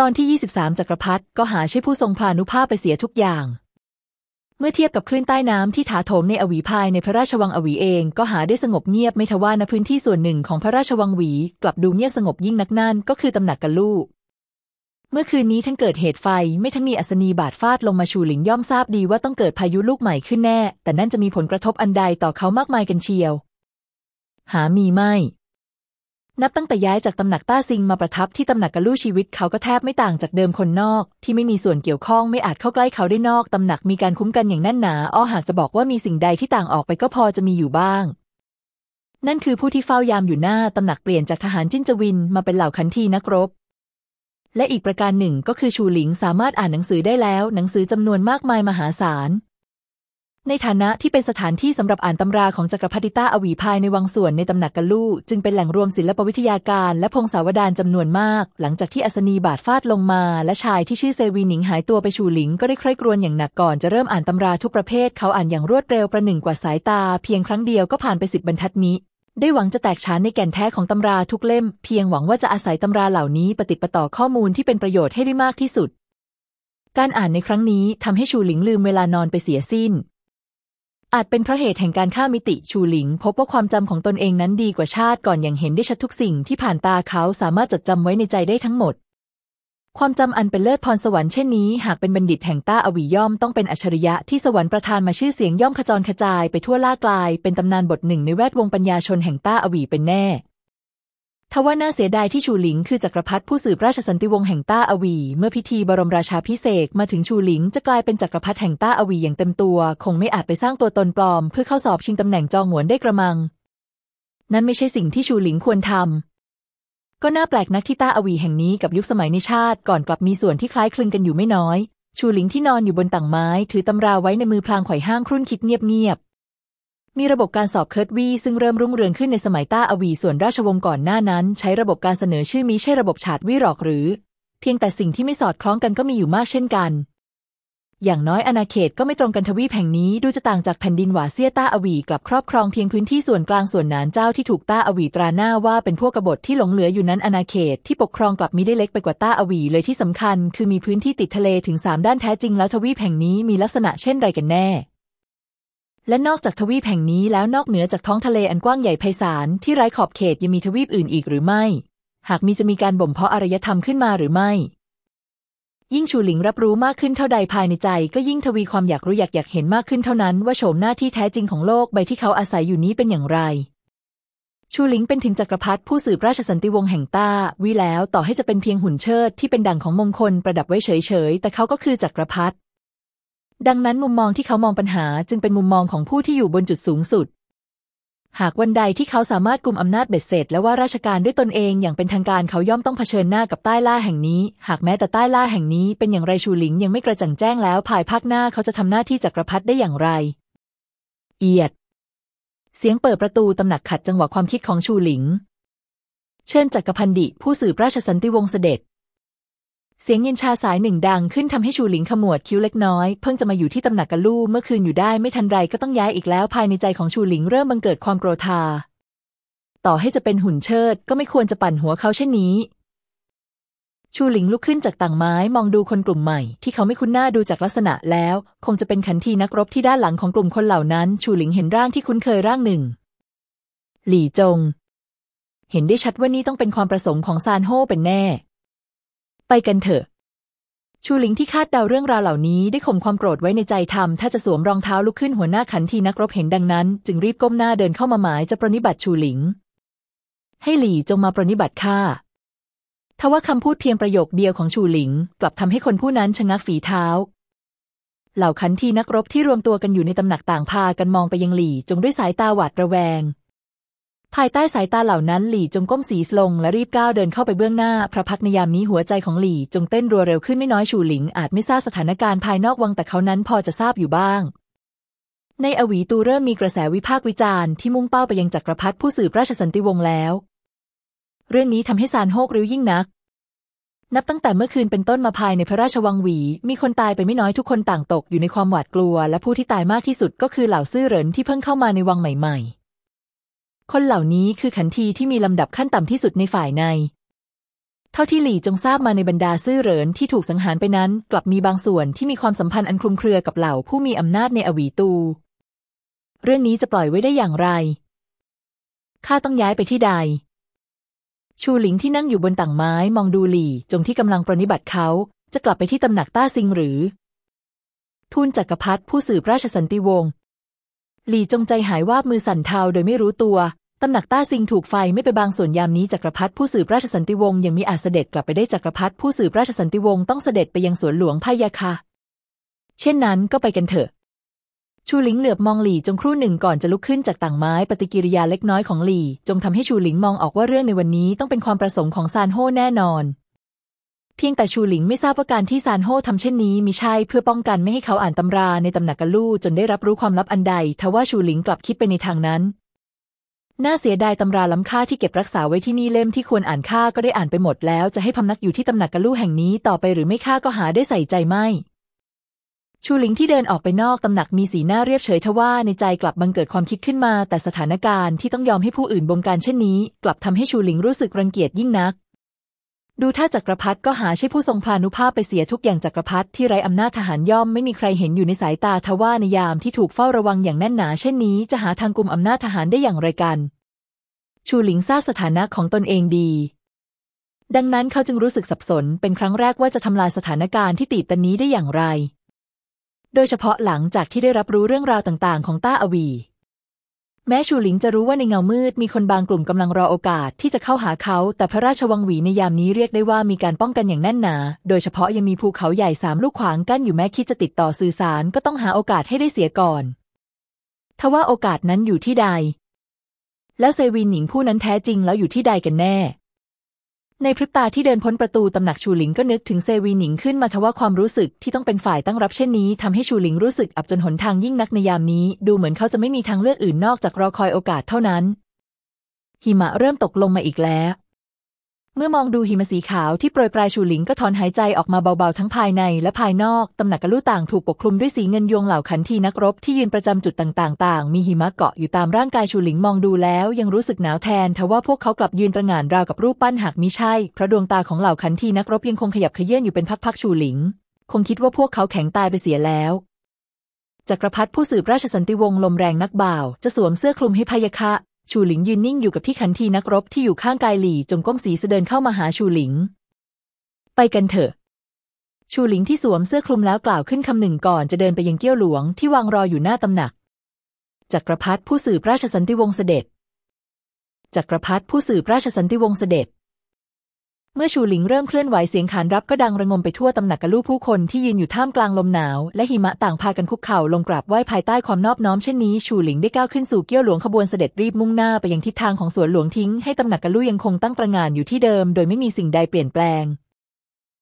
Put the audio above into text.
ตอนที่ 23 จักรพรรดิก็หาใช่ผู้ทรงพานุภาพไปเสียทุกอย่าง เมื่อเทียบกับคลื่นใต้น้ำที่ถาโถมในอวีภายในพระราชวังอวีเอง ก็หาได้สงบเงียบไม่ทว่าณพื้นที่ส่วนหนึ่งของพระราชวังหวี กลับดูเงียบสงบยิ่งนักนั่นก็คือตำหนักกันลูก เมื่อคืนนี้ทั้งเกิดเหตุไฟไม่ทั้งมีอัศนีบาดฟาดลงมาชูหลิงย่อมทราบดีว่าต้องเกิดพายุลูกใหม่ขึ้นแน่ แต่นั่นจะมีผลกระทบอันใดต่อเขามากมายกันเชียว หามีไม่ นับตั้งแต่ย้ายจากตำหนักต้าซิงมาประทับที่ตำหนักกะลู่ชีวิตเขาก็แทบไม่ต่างจากเดิมคนนอก ที่ไม่มีส่วนเกี่ยวข้องไม่อาจเข้าใกล้เขาได้นอกตำหนักมีการคุ้มกันอย่างแน่นหนาอ้อหากจะบอกว่ามีสิ่งใดที่ต่างออกไปก็พอจะมีอยู่บ้าง นั่นคือผู้ที่เฝ้ายามอยู่หน้าตำหนักเปลี่ยนจากทหารจิ้นจวินมาเป็นเหล่าคันทีนักรบและอีกประการหนึ่งก็คือชูหลิงสามารถอ่านหนังสือได้แล้ว หนังสือจำนวนมากมายมหาศาล ในฐานะที่เป็นสถานที่สำหรับอ่านตำราของจักรพรรดิต้าอวีภายในวังส่วนในตำหนักกะลู่จึงเป็นแหล่งรวมศิลปวิทยาการและพงศาวดารจำนวนมาก หลังจากที่อัศนีบาดฟาดลงมา และชายที่ชื่อเซวีหนิงหายตัวไปชูหลิงก็ได้ใคร่ครวญอย่างหนักก่อนจะเริ่มอ่านตำราทุกประเภท เขาอ่านอย่างรวดเร็วประหนึ่งกว่าสายตา เพียงครั้งเดียวก็ผ่านไปสิบบรรทัดนี้ได้หวังจะแตกฉานในแก่นแท้ของตำราทุกเล่ม เพียงหวังว่าจะอาศัยตำราเหล่านี้ปฏิปต่อข้อมูลที่เป็นประโยชน์ให้ได้มากที่สุด การอ่านในครั้งนี้ทำให้ชูหลิงลืมเวลานอนไปเสียสิ้น อาจเป็นเพราะเหตุแห่งการฆ่ามิติชูหลิง พบว่าความจำของตนเองนั้นดีกว่าชาติก่อนอย่างเห็นได้ชัดทุกสิ่งที่ผ่านตาเขาสามารถจดจำไว้ในใจได้ทั้งหมด ความจำอันเป็นเลิศพรสวรรค์เช่นนี้ หากเป็นบัณฑิตแห่งต้าอวีย่อมต้องเป็นอัจฉริยะที่สวรรค์ประทานมาชื่อเสียงย่อมขจรกระจายไปทั่วล่ากลาย เป็นตำนานบทหนึ่งในแวดวงปัญญาชนแห่งต้าอวีเป็นแน่ ทว่าน่าเสียดายที่ชูหลิงคือจักรพรรดิผู้สืบราชสันติวงศ์แห่งต้าอวี เมื่อพิธีบรมราชาพิเศษมาถึงชูหลิงจะกลายเป็นจักรพรรดิแห่งต้าอวีอย่างเต็มตัว คงไม่อาจไปสร้างตัวตนปลอม เพื่อเข้าสอบชิงตำแหน่งจองหวนได้กระมัง นั่นไม่ใช่สิ่งที่ชูหลิงควรทำก็น่าแปลกนักที่ต้าอวีแห่งนี้กับยุคสมัยในชาติก่อนกลับมีส่วนที่คล้ายคลึงกันอยู่ไม่น้อย ชูหลิงที่นอนอยู่บนต่างไม้ ถือตำราไว้ในมือพลางไขว่ห้างครุ่นคิดเงียบ มีระบบการสอบเคอจวี่ซึ่งเริ่มรุ่งเรืองขึ้นในสมัยต้าอวีส่วนราชวงศ์ก่อนหน้านั้น ใช้ระบบการเสนอชื่อมิใช่ระบบฉาจวี่หรอกหรือ เพียงแต่สิ่งที่ไม่สอดคล้องกันก็มีอยู่มากเช่นกัน อย่างน้อยอาณาเขตก็ไม่ตรงกันทวีปแห่งนี้ดูจะต่างจากแผ่นดินหัวเซี่ยต้าอวีกลับครอบครองเพียงพื้นที่ส่วนกลางส่วนหนานเจ้าที่ถูกต้าอวีตราหน้าว่าเป็นพวกกบฏที่หลงเหลืออยู่นั้นอาณาเขตที่ปกครองกลับมิได้เล็กไปกว่าต้าอวีเลยที่สำคัญ คือมีพื้นที่ติดทะเลถึงสามด้านแท้จริงแล้วทวีปแห่งนี้มีลักษณะเช่นไรกันแน่ และนอกจากทวีปแห่งนี้แล้วนอกเหนือจากท้องทะเลอันกว้างใหญ่ไพศาลที่ไร้ขอบเขตยังมีทวีปอื่นอีกหรือไม่ หากมีจะมีการบ่มเพาะอารยธรรมขึ้นมาหรือไม่ ยิ่งชูหลิงรับรู้มากขึ้นเท่าใดภายในใจ ก็ยิ่งทวีความอยากรู้อยากอยากเห็นมากขึ้นเท่านั้นว่าโฉมหน้าที่แท้จริงของโลกใบที่เขาอาศัยอยู่นี้เป็นอย่างไร ชูหลิงเป็นถึงจักรพรรดิผู้สืบราชสันติวงศ์แห่งต้าวิแล้วต่อให้จะเป็นเพียงหุ่นเชิดที่เป็นดั่งของมงคลประดับไว้เฉยๆแต่เขาก็คือจักรพรรดิ ดังนั้นมุมมองที่เขามองปัญหาจึงเป็นมุมมองของผู้ที่อยู่บนจุดสูงสุด หากวันใดที่เขาสามารถกลุ่มอำนาจเบ็ดเสร็จ และว่าราชการด้วยตนเองอย่างเป็นทางการเขาย่อมต้องเผชิญหน้ากับใต้ล่าแห่งนี้ หากแม้แต่ใต้ล่าแห่งนี้เป็นอย่างไรชูหลิงยังไม่กระจ่างแจ้งแล้วภายภาคหน้าเขาจะทำหน้าที่จักรพรรดิได้อย่างไร เอียด เสียงเปิดประตูตำหนักขัดจังหวะความคิดของชูหลิง เชิญจักรพันดิผู้สืบราชสันติวงศ์เสด็จ เสียงเย็นชาสายหนึ่งดังขึ้นทำให้ชูหลิงขมวดคิ้วเล็กน้อย เพิ่งจะมาอยู่ที่ตำหนักกะลู่เมื่อคืนอยู่ได้ไม่ทันไรก็ต้องย้ายอีกแล้ว ภายในใจของชูหลิงเริ่มบังเกิดความโกรธา ต่อให้จะเป็นหุ่นเชิด ก็ไม่ควรจะปั่นหัวเขาเช่นนี้ ชูหลิงลุกขึ้นจากต่างไม้มองดูคนกลุ่มใหม่ ที่เขาไม่คุ้นหน้าดูจากลักษณะแล้ว คงจะเป็นขันทีนักรบที่ด้านหลังของกลุ่มคนเหล่านั้น ชูหลิงเห็นร่างที่คุ้นเคยร่างหนึ่ง หลี่จง เห็นได้ชัดว่านี่ต้องเป็นความประสงค์ของซานโฮเป็นแน่ ไปกันเถอะ ชูหลิงที่คาดเดาเรื่องราวเหล่านี้ได้ข่มความโกรธไว้ในใจทำถ้าจะสวมรองเท้าลุกขึ้นหัวหน้าขันทีนักรบเห็นดังนั้น จึงรีบก้มหน้าเดินเข้ามาหมายจะประนิบัติชูหลิง ให้หลี่จงมาประนิบัติข้าทว่าคำพูดเพียงประโยคเดียวของชูหลิง กลับทำให้คนผู้นั้นชะงักฝีเท้า เหล่าขันทีนักรบที่รวมตัวกันอยู่ในตำหนักต่างพากันมองไปยังหลี่จงด้วยสายตาหวาดระแวง ภายใต้สายตาเหล่านั้นหลี่จงก้มศีรษะลงและรีบก้าวเดินเข้าไปเบื้องหน้า พระพักในยามนี้หัวใจของหลี่จงเต้นรัวเร็วขึ้นไม่น้อยชูหลิงอาจไม่ทราบสถานการณ์ภายนอกวังแต่เขานั้นพอจะทราบอยู่บ้าง ในอวีตูเริ่มมีกระแสวิพากษ์วิจารณ์ที่มุ่งเป้าไปยังจักรพรรดิผู้สืบราชสันติวงศ์แล้ว เรื่องนี้ทำให้ซานโฮกริ้วยิ่งนัก นับตั้งแต่เมื่อคืนเป็นต้นมาภายในพระราชวังหวี มีคนตายไปไม่น้อยทุกคนต่างตกอยู่ในความหวาดกลัว และผู้ที่ตายมากที่สุดก็คือเหล่าซื่อเหรินที่เพิ่งเข้ามาในวังใหม่ ๆ คนเหล่านี้คือขันทีที่มีลำดับขั้นต่ำที่สุดในฝ่ายใน เท่าที่หลี่จงทราบมาในบรรดาซื่อเหรินที่ถูกสังหารไปนั้น กลับมีบางส่วนที่มีความสัมพันธ์อันคลุมเครือกับเหล่าผู้มีอำนาจในอวีตู เรื่องนี้จะปล่อยไว้ได้อย่างไร ข้าต้องย้ายไปที่ใด ชูหลิงที่นั่งอยู่บนต่างไม้มองดูหลี่จงที่กำลังปรนิบัติเขาจะกลับไปที่ตำหนักต้าซิงหรือ ทูลจักรพรรดิผู้สืบราชสันติวงศ์ หลี่จงใจหายวาบมือสั่นเทาโดยไม่รู้ตัวตำหนักต้าซิงถูกไฟไม่ไปบางส่วนยามนี้จักรพรรดิผู้สืบราชสันติวงศ์ยังมีอาจเสด็จกลับไปได้จักรพรรดิผู้สืบราชสันติวงศ์ต้องเสด็จไปยังสวนหลวงพายาคาเช่นนั้นก็ไปกันเถอะ ชูหลิงเหลือบมองหลี่จงครู่หนึ่งก่อนจะลุกขึ้นจากต่างไม้ปฏิกิริยาเล็กน้อยของหลี่ จงทำให้ชูหลิงมองออกว่าเรื่องในวันนี้ต้องเป็นความประสงค์ของซานโฮแน่นอน เพียงแต่ชูหลิงไม่ทราบว่าการที่ซานโฮทำเช่นนี้มิใช่เพื่อป้องกันไม่ให้เขาอ่านตำราในตำหนักกะลู่จนได้รับรู้ความลับอันใด ทว่าชูหลิงกลับคิดไปในทางนั้น น่าเสียดายตำราล้ำค่าที่เก็บรักษาไว้ที่นี่เล่มที่ควรอ่านค่าก็ได้อ่านไปหมดแล้ว จะให้พำนักอยู่ที่ตำหนักกะลู่แห่งนี้ต่อไปหรือไม่ค่าก็หาได้ใส่ใจไม่ชูหลิงที่เดินออกไปนอกตำหนักมีสีหน้าเรียบเฉยทว่าในใจกลับบังเกิดความคิดขึ้นมา แต่สถานการณ์ที่ต้องยอมให้ผู้อื่นบงการเช่นนี้ กลับทำให้ชูหลิงรู้สึกรังเกียจยิ่งนัก ดูถ้าจักรพรรดิก็หาใช่ผู้ทรงพานุภาพไปเสียทุกอย่างจักรพรรดิที่ไร้อำนาจทหารย่อมไม่มีใครเห็นอยู่ในสายตาทว่าในยามที่ถูกเฝ้าระวังอย่างแน่นหนา เช่นนี้จะหาทางกลุ่มอำนาจทหารได้อย่างไรกัน ชูหลิงทราบสถานะของตนเองดี ดังนั้นเขาจึงรู้สึกสับสนเป็นครั้งแรกว่าจะทำลายสถานการณ์ที่ตีบตันนี้ได้อย่างไร โดยเฉพาะหลังจากที่ได้รับรู้เรื่องราวต่างๆ ของต้าอวี แม้ชูหลิงจะรู้ว่าในเงามืดมีคนบางกลุ่มกำลังรอโอกาสที่จะเข้าหาเขา แต่พระราชวังหวีในยามนี้เรียกได้ว่ามีการป้องกันอย่างแน่นหนา โดยเฉพาะยังมีภูเขาใหญ่สามลูกขวางกั้นอยู่แม้คิดจะติดต่อสื่อสารก็ต้องหาโอกาสให้ได้เสียก่อน ทว่าโอกาสนั้นอยู่ที่ใด แล้วเซวินหญิงผู้นั้นแท้จริงแล้วอยู่ที่ใดกันแน่ ในพริบตาที่เดินพ้นประตูตำหนักชูหลิงก็นึกถึงเซวีหนิงขึ้นมาทว่าความรู้สึกที่ต้องเป็นฝ่ายตั้งรับเช่นนี้ทำให้ชูหลิงรู้สึกอับจนหนทางยิ่งนักในยามนี้ ดูเหมือนเขาจะไม่มีทางเลือกอื่นนอกจากรอคอยโอกาสเท่านั้น หิมะเริ่มตกลงมาอีกแล้ว เมื่อมองดูหิมะสีขาวที่โปรยปลายชูหลิงก็ถอนหายใจออกมาเบาๆ ทั้งภายในและภายนอก ตำหนักกระลู่ต่างถูกปกคลุมด้วยสีเงินยวงเหล่าขันทีนักรบที่ยืนประจำจุดต่างๆต่างมีหิมะเกาะอยู่ตามร่างกายชูหลิงมองดูแล้วยังรู้สึกหนาวแทนทว่าพวกเขากลับยืนตระหง่านราวกับรูปปั้นหากมิใช่ เพราะดวงตาของเหล่าขันทีนักรบยังคงขยับเขยื่อนอยู่เป็นพักๆชูหลิง คงคิดว่าพวกเขาแข็งตายไปเสียแล้วจักรพรรดิผู้สืบราชสันติวงศ์ลมแรงนักบ่าว จะสวมเสื้อคลุมให้พยาคะ ชูหลิงยืนนิ่งอยู่กับที่ขันทีนักรบที่อยู่ข้างกายหลี่จงก้มศีรษะเดินเข้ามาหาชูหลิง ไปกันเถอะ ชูหลิงที่สวมเสื้อคลุมแล้วกล่าวขึ้นคำหนึ่งก่อนจะเดินไปยังเกี้ยวหลวงที่วางรออยู่หน้าตำหนัก จักรพรรดิผู้สืบราชสันติวงศ์เสด็จ จักรพรรดิผู้สืบราชสันติวงศ์เสด็จ เมื่อชูหลิงเริ่มเคลื่อนไหวเสียงขานรับก็ดังระงมไปทั่วตำหนักกะลู่ผู้คนที่ยืนอยู่ท่ามกลางลมหนาว และหิมะต่างพากันคุกเข่าลงกราบไหว้ภายใต้ความนอบน้อมเช่นนี้ชูหลิงได้ก้าวขึ้นสู่เกี้ยวหลวงขบวนเสด็จรีบมุ่งหน้าไปยังทิศทางของสวนหลวงทิ้งให้ตำหนักกะลู่ยังคงตั้งประงานอยู่ที่เดิม โดยไม่มีสิ่งใดเปลี่ยนแปลง